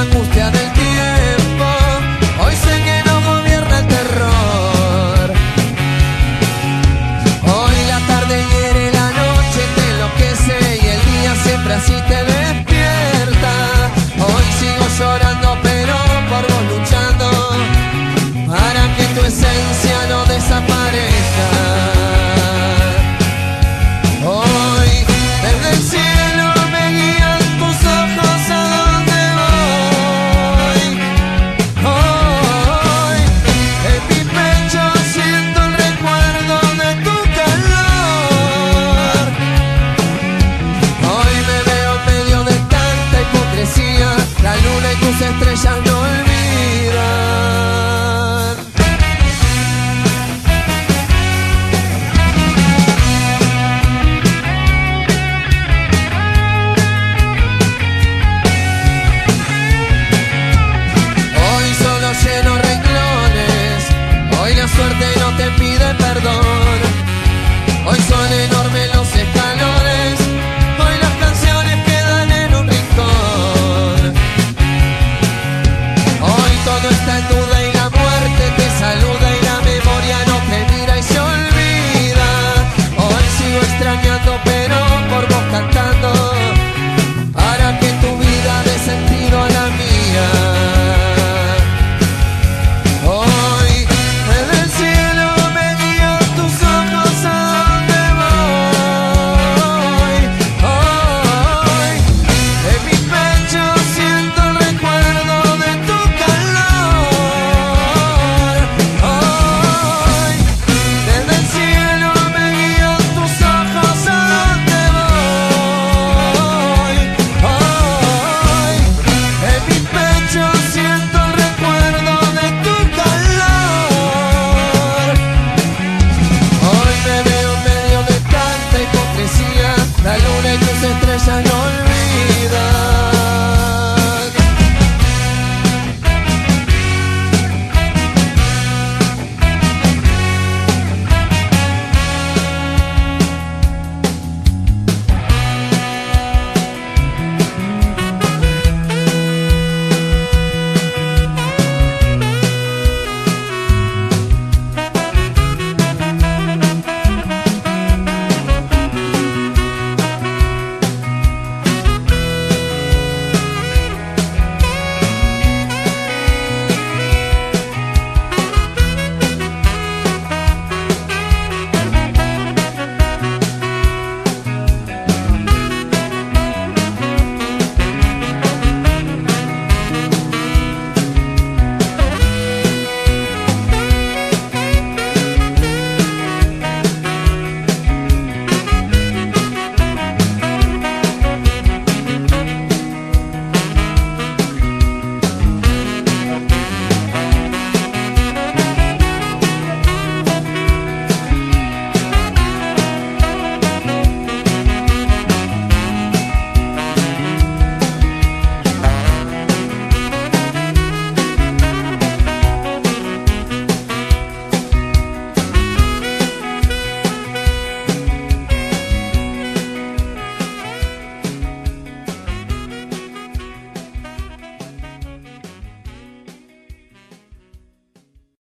angustia del